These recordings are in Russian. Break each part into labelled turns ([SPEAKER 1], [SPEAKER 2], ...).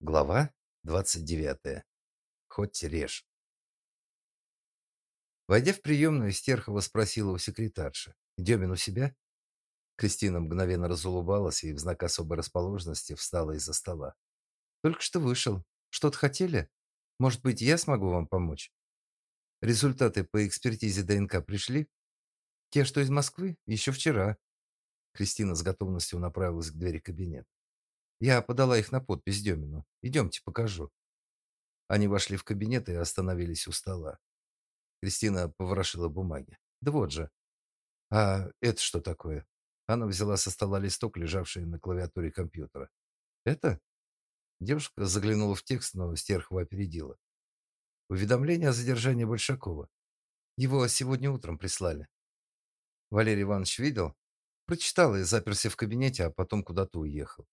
[SPEAKER 1] Глава 29. Хоть режь. Войдя в приемную, Стерхова спросила у секретарши: "Демин у себя?" Кристина мгновенно разулыбалась и в знак особой расположенности встала из-за стола. "Только что вышел. Что-то хотели? Может быть, я смогу вам помочь? Результаты по экспертизе ДНК пришли? Те, что из Москвы, еще вчера." Кристина с готовностью направилась к двери кабинета. Я подала их на подпись Демину. Идемте, покажу. Они вошли в кабинет и остановились у стола. Кристина поворошила бумаги. Да вот же. А это что такое? Она взяла со стола листок, лежавший на клавиатуре компьютера. Это? Девушка заглянула в текст, но Стерхова опередила. Уведомление о задержании Большакова. Его сегодня утром прислали. Валерий Иванович видел? Прочитал и заперся в кабинете, а потом куда-то уехал.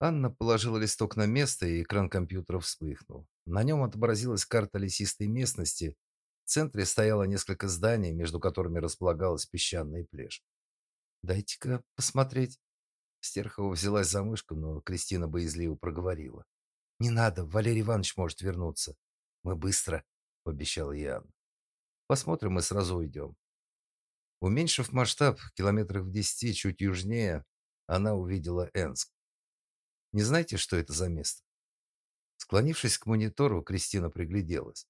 [SPEAKER 1] Анна положила листок на место, и экран компьютера вспыхнул. На нем отобразилась карта лесистой местности. В центре стояло несколько зданий, между которыми располагалась песчаная пляж. "Дайте-ка посмотреть". Стерхова взялась за мышку, но Кристина боязливо проговорила: "Не надо, Валерий Иванович может вернуться. Мы быстро", пообещала ей. "Посмотрим и сразу уйдем». Уменьшив масштаб, километрах в десяти чуть южнее, она увидела Энск. Не знаете, что это за место? Склонившись к монитору, Кристина пригляделась.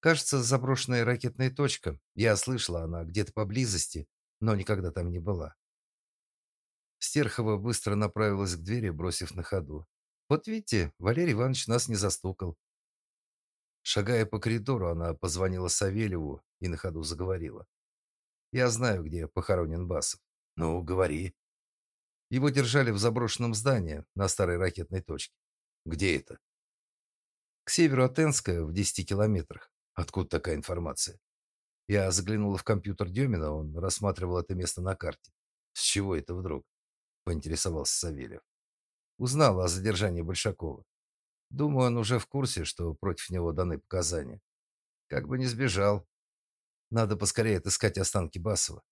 [SPEAKER 1] Кажется, заброшенная ракетная точка. Я слышала, она где-то поблизости, но никогда там не была. Стерхова быстро направилась к двери, бросив на ходу: "Вот видите, Валерий Иванович нас не застукал". Шагая по коридору, она позвонила Савельеву и на ходу заговорила: "Я знаю, где похоронен Басов. Ну, говори". Его держали в заброшенном здании на старой ракетной точке. Где это? К северу от Энска, в 10 километрах. Откуда такая информация? Я заглянула в компьютер Демина, он рассматривал это место на карте. С чего это вдруг? поинтересовался Савельев. Узнал о задержании Большакова. Думаю, он уже в курсе, что против него даны показания. Как бы не сбежал. Надо поскорее отыскать останки Басова.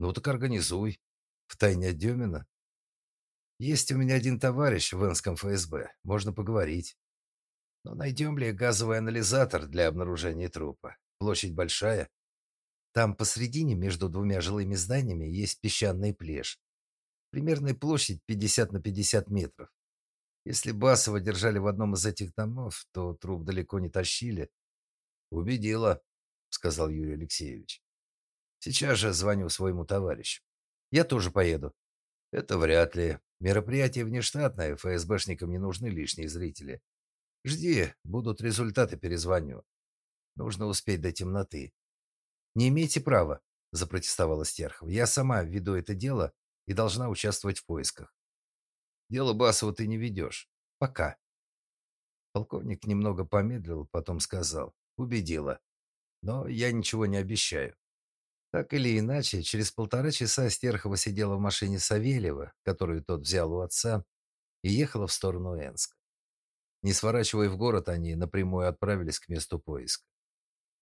[SPEAKER 1] Ну так организуй. В тайне от Демина есть у меня один товарищ в Энском ФСБ. Можно поговорить. Но найдем ли газовый анализатор для обнаружения трупа? Площадь большая. Там посредине между двумя жилыми зданиями есть песчаный пляж. Примерная площадь 50 на 50 метров. Если Басова держали в одном из этих домов, то труп далеко не тащили. Убедила, сказал Юрий Алексеевич. Сейчас же звоню своему товарищу. Я тоже поеду. Это вряд ли. Мероприятие внештатное, ФСБшникам не нужны лишние зрители. Жди, будут результаты, перезвоню. Нужно успеть до темноты. Не имеете права, запротестовала Стерхова. Я сама веду это дело и должна участвовать в поисках. Дело Басова ты не ведешь. Пока. Полковник немного помедлил, потом сказал: "Убедила. Но я ничего не обещаю". Так или иначе, через полтора часа Стерхова сидела в машине Савельева, которую тот взял у отца, и ехала в сторону Энска. Не сворачивая в город, они напрямую отправились к месту поиска.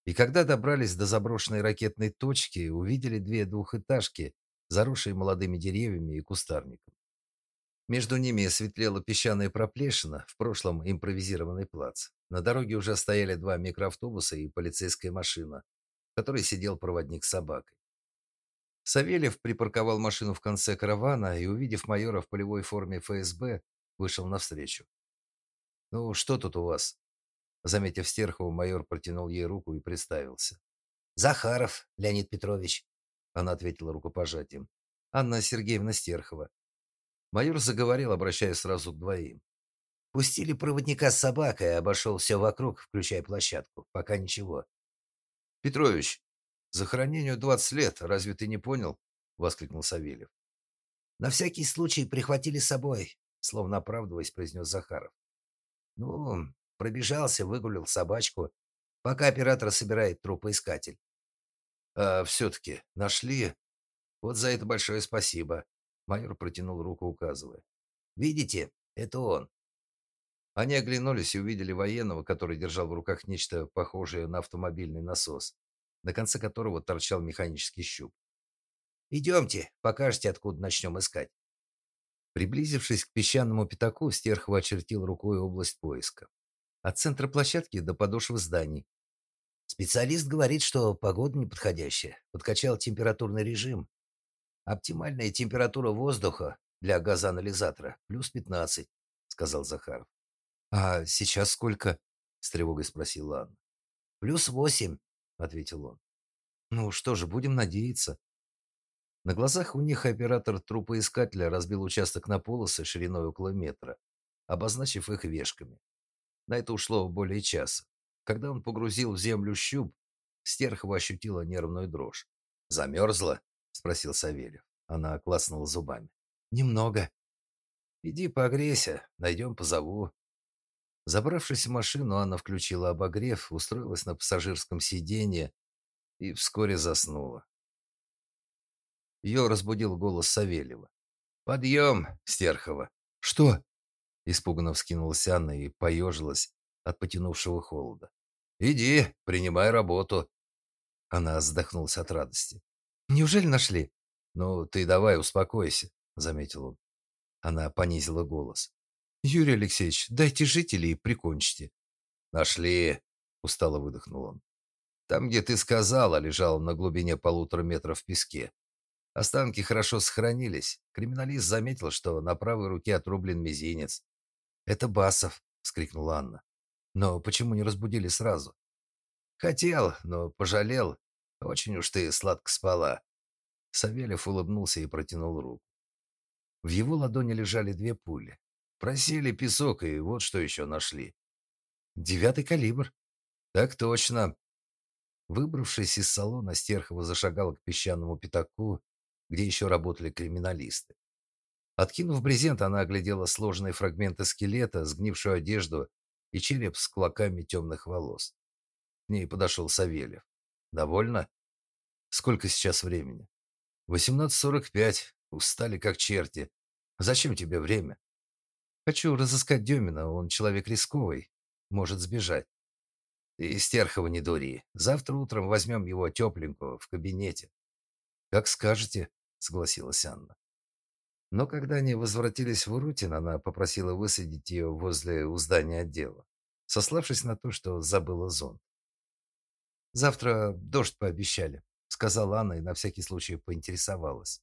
[SPEAKER 1] И когда добрались до заброшенной ракетной точки, увидели две двухэтажки, заросшие молодыми деревьями и кустарником. Между ними светлела песчаная проплешина, в прошлом импровизированный плац. На дороге уже стояли два микроавтобуса и полицейская машина, которой сидел проводник с собакой. Савельев припарковал машину в конце каравана и, увидев майора в полевой форме ФСБ, вышел навстречу. «Ну, что тут у вас?» Заметив Стерхову, майор протянул ей руку и представился. «Захаров Леонид Петрович», — она ответила рукопожатием. «Анна Сергеевна Стерхова». Майор заговорил, обращаясь сразу к двоим. «Пустили проводника с собакой, обошел все вокруг, включая площадку. Пока ничего. Петрович, захоронению 20 лет, разве ты не понял? воскликнул Савельев. На всякий случай прихватили с собой, словно оправдываясь, произнес Захаров. Ну, пробежался, выгулил собачку, пока оператор собирает трупоискатель. А все таки нашли. Вот за это большое спасибо. Майор протянул руку, указывая. Видите, это он. Они оглянулись и увидели военного, который держал в руках нечто похожее на автомобильный насос, на конце которого торчал механический щуп. «Идемте, покажете, откуда начнем искать». Приблизившись к песчаному пятаку, Стерхова очертил рукой область поиска. От центра площадки до подошвы зданий. Специалист говорит, что погода неподходящая. Подкачал температурный режим. Оптимальная температура воздуха для газоанализатора плюс 15, сказал Захаров. А сейчас сколько? с тревогой спросила Анна. Плюс восемь, ответил он. Ну что же, будем надеяться. На глазах у них оператор трупоискателя разбил участок на полосы шириной около метра, обозначив их вешками. На это ушло более часа. Когда он погрузил в землю щуп, Стерхова ощутила нервную дрожь. «Замерзла?» – спросил Савельев. Она клацнула зубами. «Немного». «Иди погрейся, найдем, позову». Забравшись в машину, Анна включила обогрев, устроилась на пассажирском сиденье и вскоре заснула. Ее разбудил голос Савельева. «Подъем, Стерхова!» «Что?» Испуганно вскинулась Анна и поежилась от потянувшего холода. «Иди, принимай работу». Она вздохнулась от радости. «Неужели нашли?» «Ну, ты давай успокойся», — заметил он. Она понизила голос. «Юрий Алексеевич, дайте жителей и прикончите». «Нашли», — устало выдохнул он. «Там, где ты сказала, лежал на глубине полутора метров в песке. Останки хорошо сохранились. Криминалист заметил, что на правой руке отрублен мизинец. «Это Басов!» — вскрикнула Анна. «Но почему не разбудили сразу?» «Хотел, но пожалел. Очень уж ты сладко спала». Савельев улыбнулся и протянул руку. В его ладони лежали две пули. Просели песок, и вот что еще нашли. «Девятый калибр». «Так точно». Выбравшись из салона, Стерхова зашагала к песчаному пятаку, где еще работали криминалисты. Откинув брезент, она оглядела сложные фрагменты скелета, сгнившую одежду и череп с клоками темных волос. К ней подошел Савельев. «Довольно? Сколько сейчас времени?» «Восемнадцать сорок пять. Устали как черти. Зачем тебе время?» «Хочу разыскать Демина. Он человек рисковый. Может сбежать». «Ты, Стерхова, не дури. Завтра утром возьмем его тепленького в кабинете». «Как скажете», — согласилась Анна. Но когда они возвратились в Урутин, она попросила высадить ее возле у здания отдела, сославшись на то, что забыла зонт. «Завтра дождь пообещали», — сказала Анна и на всякий случай поинтересовалась.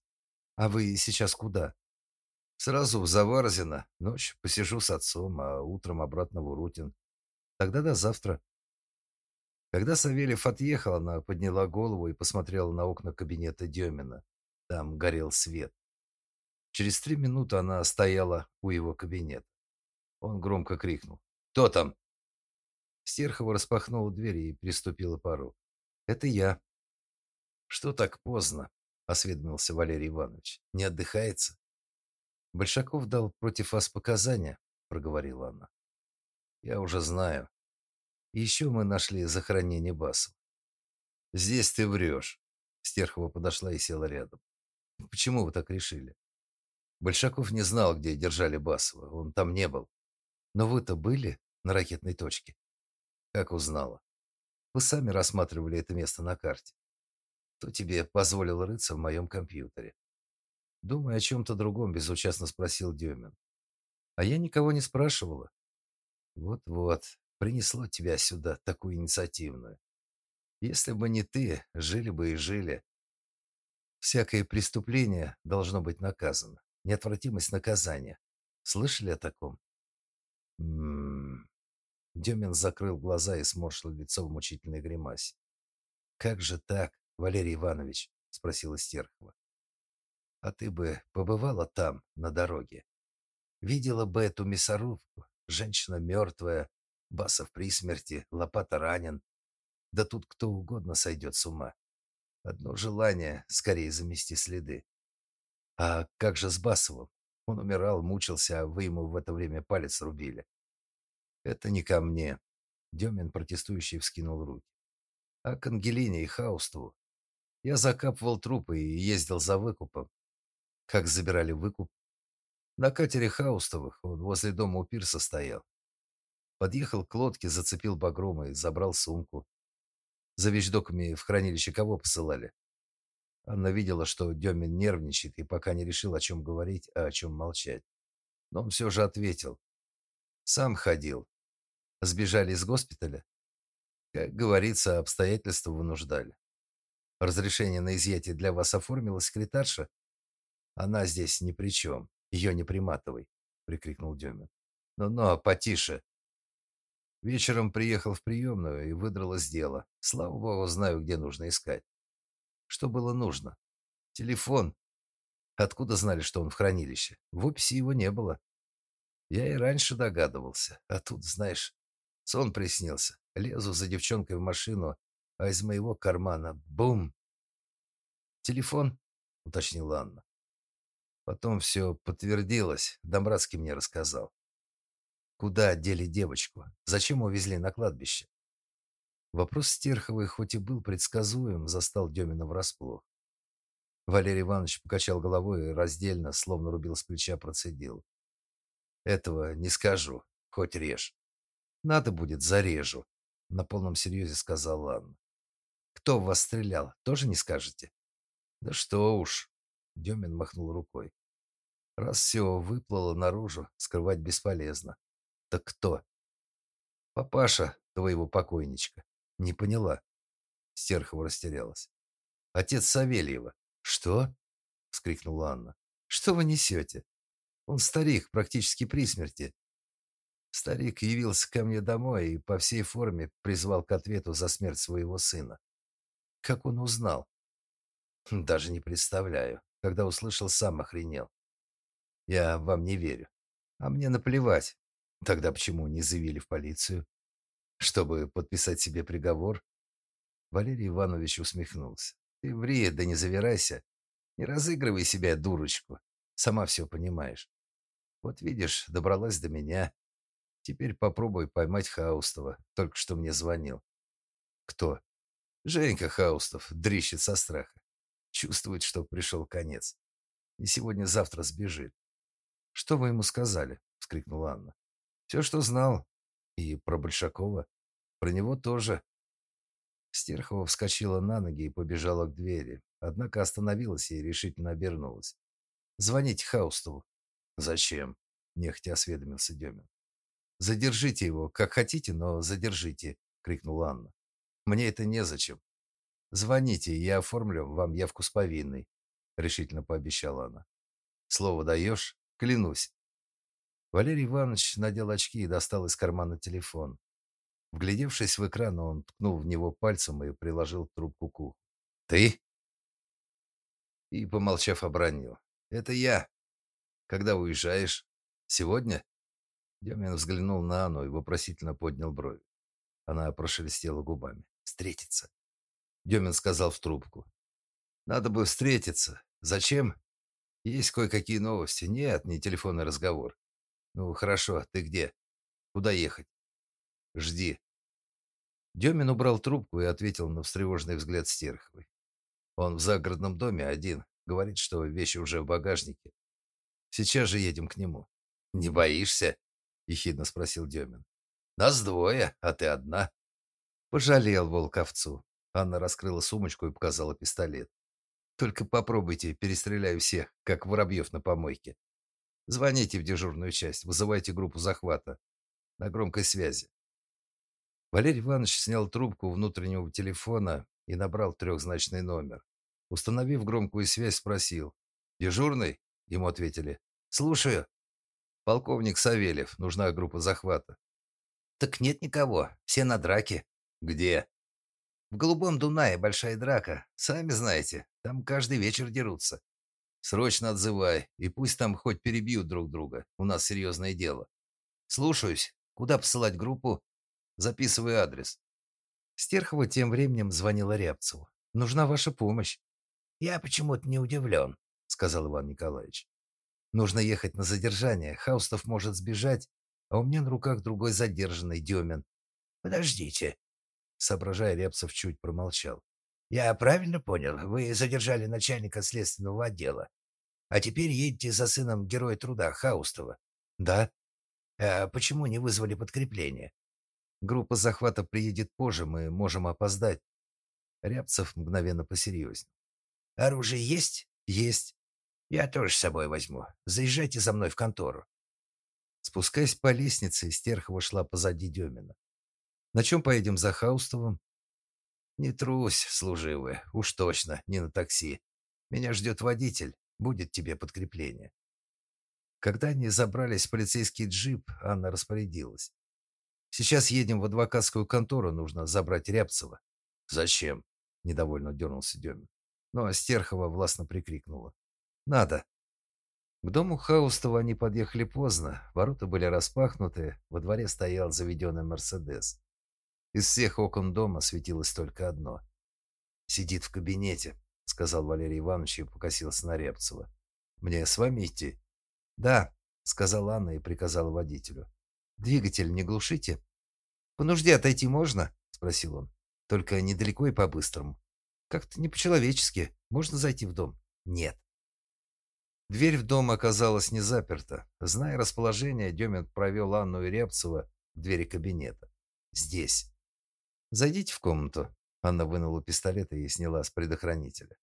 [SPEAKER 1] «А вы сейчас куда?» «Сразу в Заварзино. Ночь посижу с отцом, а утром обратно в Урутин. Тогда до завтра». Когда Савельев отъехал, она подняла голову и посмотрела на окна кабинета Демина. Там горел свет. Через три минуты она стояла у его кабинета. Он громко крикнул. «Кто там?» Стерхова распахнула дверь и приступила порог. «Это я». «Что так поздно?» — осведомился Валерий Иванович. «Не отдыхается?» «Большаков дал против вас показания», — проговорила она. «Я уже знаю. еще мы нашли захоронение Басова». «Здесь ты врешь». Стерхова подошла и села рядом. «Почему вы так решили?» Большаков не знал, где держали Басова. Он там не был. Но вы-то были на ракетной точке? Как узнала? Вы сами рассматривали это место на карте. Кто тебе позволил рыться в моем компьютере? Думая о чем-то другом, безучастно спросил Демин. А я никого не спрашивала. Вот-вот, принесло тебя сюда, такую инициативную. Если бы не ты, жили бы и жили. Всякое преступление должно быть наказано неотвратимость наказания. Слышали о таком? М-м. Демин закрыл глаза и сморщил лицо в мучительной гримасе. Как же так, Валерий Иванович, спросила Стерхова. А ты бы побывала там, на дороге. Видела бы эту мясорубку, женщина мертвая, Басов при смерти, Лопата ранен. Да тут кто угодно сойдет с ума. Одно желание скорее замести следы. А как же с Басовым? Он умирал, мучился, а вы ему в это время палец рубили. Это не ко мне. Демин протестующий вскинул руки. А к Ангелине и Хаустову. Я закапывал трупы и ездил за выкупом. Как забирали выкуп? На катере Хаустовых, он возле дома у пирса стоял. Подъехал к лодке, зацепил багром и забрал сумку. За вещдоками в хранилище кого посылали? Анна видела, что Демин нервничает и пока не решил, о чем говорить, а о чем молчать. Но он все же ответил. «Сам ходил. Сбежали из госпиталя?» Как говорится, обстоятельства вынуждали. Разрешение на изъятие для вас оформила секретарша? Она здесь ни при чем. Ее не приматывай, прикрикнул Демин. Ну-ну, потише. Вечером приехал в приемную и выдрал из дела. Слава богу, знаю, где нужно искать. Что было нужно? Телефон. Откуда знали, что он в хранилище? В описи его не было. Я и раньше догадывался. А тут, знаешь, сон приснился. Лезу за девчонкой в машину, а из моего кармана — бум! «Телефон?» — уточнила Анна. Потом все подтвердилось. Домбратский мне рассказал. Куда отдели девочку? Зачем увезли на кладбище? Вопрос Стерховой, хоть и был предсказуем, застал Демина врасплох. Валерий Иванович покачал головой и раздельно, словно рубил с плеча, процедил. «Этого не скажу, хоть режь. Надо будет, зарежу», — на полном серьезе сказал Анна. «Кто вас стрелял, тоже не скажете?» «Да что уж», — Демин махнул рукой. «Раз все выплыло наружу, скрывать бесполезно. Так кто?» «Папаша твоего покойничка». «Не поняла». Стерхова растерялась. «Отец Савельева». «Что?» — вскрикнула Анна. «Что вы несете? Он старик, практически при смерти. Старик явился ко мне домой и по всей форме призвал к ответу за смерть своего сына. Как он узнал? Даже не представляю. Когда услышал, сам охренел. Я вам не верю. А мне наплевать. Тогда почему не заявили в полицию? Чтобы подписать себе приговор? Валерий Иванович усмехнулся. Ты ври, да не завирайся. Не разыгрывай себя, дурочку. Сама все понимаешь. Вот видишь, добралась до меня. Теперь попробуй поймать Хаустова. Только что мне звонил. Кто? Женька Хаустов, дрищет со страха. Чувствует, что пришел конец. И сегодня-завтра сбежит. «Что вы ему сказали?» — вскрикнула Анна. «Все, что знал. И про Большакова. Про него тоже». Стерхова вскочила на ноги и побежала к двери, однако остановилась и решительно обернулась. «Звоните Хаустову». «Зачем?» — нехотя осведомился Демин. «Задержите его, как хотите, но задержите», — крикнула Анна. «Мне это незачем. Звоните, я оформлю вам явку с повинной», — решительно пообещала она. «Слово даешь? Клянусь». Валерий Иванович надел очки и достал из кармана телефон. Вглядевшись в экран, он ткнул в него пальцем и приложил трубку к уху. «Ты?» И, помолчав, обронил. «Это я. Когда уезжаешь? Сегодня?» Демин взглянул на Анну и вопросительно поднял брови. Она прошелестела губами. «Встретиться». Демин сказал в трубку. «Надо бы встретиться. Зачем? Есть кое-какие новости. Нет, не телефонный разговор. Ну, хорошо, ты где? Куда ехать? Жди». Демин убрал трубку и ответил на встревоженный взгляд Стерховой. «Он в загородном доме один. Говорит, что вещи уже в багажнике. Сейчас же едем к нему». «Не боишься?» — ехидно спросил Демин. «Нас двое, а ты одна». Пожалел волк овцу. Анна раскрыла сумочку и показала пистолет. «Только попробуйте, перестреляю всех, как воробьев на помойке. Звоните в дежурную часть, вызывайте группу захвата. На громкой связи». Валерий Иванович снял трубку внутреннего телефона и набрал трехзначный номер. Установив громкую связь, спросил. «Дежурный?» Ему ответили. «Слушаю». «Полковник Савельев. Нужна группа захвата». «Так нет никого. Все на драке». «Где?» «В Голубом Дунае большая драка. Сами знаете, там каждый вечер дерутся». «Срочно отзывай, и пусть там хоть перебьют друг друга. У нас серьезное дело». «Слушаюсь. Куда посылать группу?» «Записывай адрес». Стерхова тем временем звонила Рябцеву. «Нужна ваша помощь». «Я почему-то не удивлен», — сказал Иван Николаевич. «Нужно ехать на задержание. Хаустов может сбежать, а у меня на руках другой задержанный, Демин». «Подождите». Соображая, Рябцев чуть промолчал. «Я правильно понял? Вы задержали начальника следственного отдела, а теперь едете за сыном Героя Труда Хаустова?» «Да». «А почему не вызвали подкрепление?» «Группа захвата приедет позже, мы можем опоздать». Рябцев мгновенно посерьезнел.
[SPEAKER 2] Оружие есть?
[SPEAKER 1] Есть.
[SPEAKER 2] Я тоже с собой возьму. Заезжайте за мной в контору.
[SPEAKER 1] Спускаясь по лестнице, Стерхова шла позади Демина. На чем поедем за Хаустовым?
[SPEAKER 2] Не трусь, служивый, уж точно, не на такси. Меня ждет водитель, будет тебе подкрепление.
[SPEAKER 1] Когда они забрались в полицейский джип, Анна распорядилась. Сейчас едем в адвокатскую контору, нужно забрать Рябцева.
[SPEAKER 2] Зачем?
[SPEAKER 1] Недовольно дернулся Демин. Но Стерхова властно прикрикнула. Надо. К дому Хаустова они подъехали поздно, ворота были распахнуты, во дворе стоял заведенный «Мерседес». Из всех окон дома светилось только одно. «Сидит в кабинете», — сказал Валерий Иванович и покосился на Рябцева. «Мне с вами идти?» «Да», — сказала Анна и приказала водителю. «Двигатель не глушите?» «По нужде отойти можно?» — спросил он. «Только недалеко и по-быстрому. Как-то не по-человечески. Можно зайти в дом?» «Нет». Дверь в дом оказалась не заперта. Зная расположение, Демин провел Анну и Рябцева к двери кабинета. «Здесь». «Зайдите в комнату». Анна вынула пистолет и сняла с предохранителя.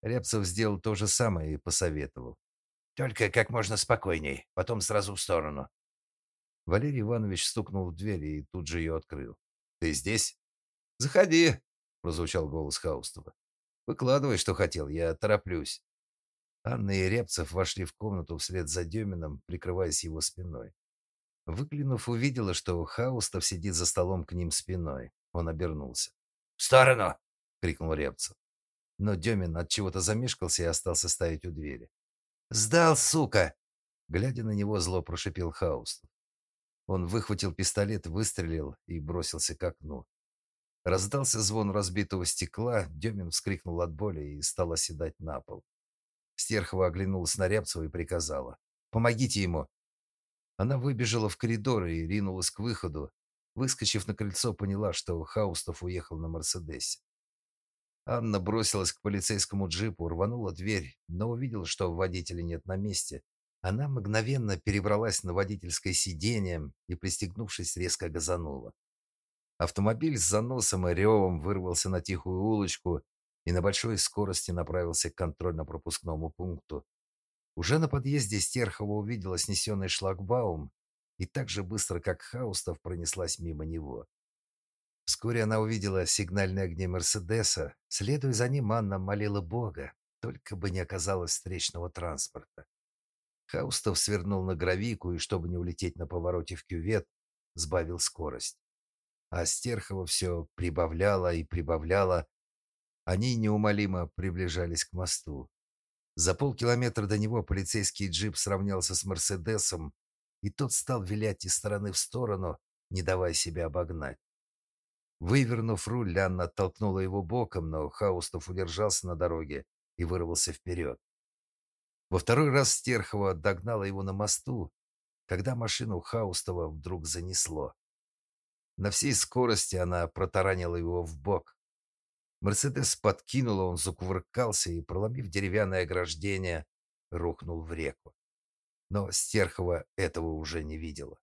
[SPEAKER 1] Рябцев сделал то же самое и посоветовал.
[SPEAKER 2] «Только как можно спокойней, потом сразу в сторону».
[SPEAKER 1] Валерий Иванович стукнул в дверь и тут же ее открыл. «Ты здесь?»
[SPEAKER 2] «Заходи», —
[SPEAKER 1] прозвучал голос Хаустова. «Выкладывай, что хотел, я тороплюсь». Анна и Рябцев вошли в комнату вслед за Демином, прикрываясь его спиной. Выглянув, увидела, что Хаустов сидит за столом к ним спиной. Он обернулся.
[SPEAKER 2] «В сторону!»
[SPEAKER 1] — крикнул Рябцев. Но Демин от чего-то замешкался и остался стоять у двери. «Сдал, сука!» Глядя на него, зло прошипел Хаустов. Он выхватил пистолет, выстрелил и бросился к окну. Раздался звон разбитого стекла, Демин вскрикнул от боли и стал оседать на пол. Стерхова оглянулась на Рябцева и приказала. «Помогите ему!» Она выбежала в коридор и ринулась к выходу. Выскочив на крыльцо, поняла, что Хаустов уехал на Мерседесе. Анна бросилась к полицейскому джипу, рванула дверь, но увидела, что водителя нет на месте. Она мгновенно перебралась на водительское сиденье и, пристегнувшись, резко газанула. Автомобиль с заносом и ревом вырвался на тихую улочку и на большой скорости направился к контрольно-пропускному пункту. Уже на подъезде Стерхова увидела снесенный шлагбаум и так же быстро, как Хаустов, пронеслась мимо него. Вскоре она увидела сигнальные огни Мерседеса. Следуя за ним, Анна молила Бога, только бы не оказалось встречного транспорта. Хаустов свернул на гравийку и, чтобы не улететь на повороте в кювет, сбавил скорость. А Стерхова все прибавляла и прибавляла. Они неумолимо приближались к мосту. За полкилометра до него полицейский джип сравнялся с Мерседесом, и тот стал вилять из стороны в сторону, не давая себя обогнать. Вывернув руль, Анна оттолкнула его боком, но Хаустов удержался на дороге и вырвался вперед. Во второй раз Стерхова догнала его на мосту, когда машину Хаустова вдруг занесло. На всей скорости она протаранила его в бок. Мерседес подкинула, он закувыркался и, проломив деревянное ограждение, рухнул в реку. Но Стерхова этого уже не видела.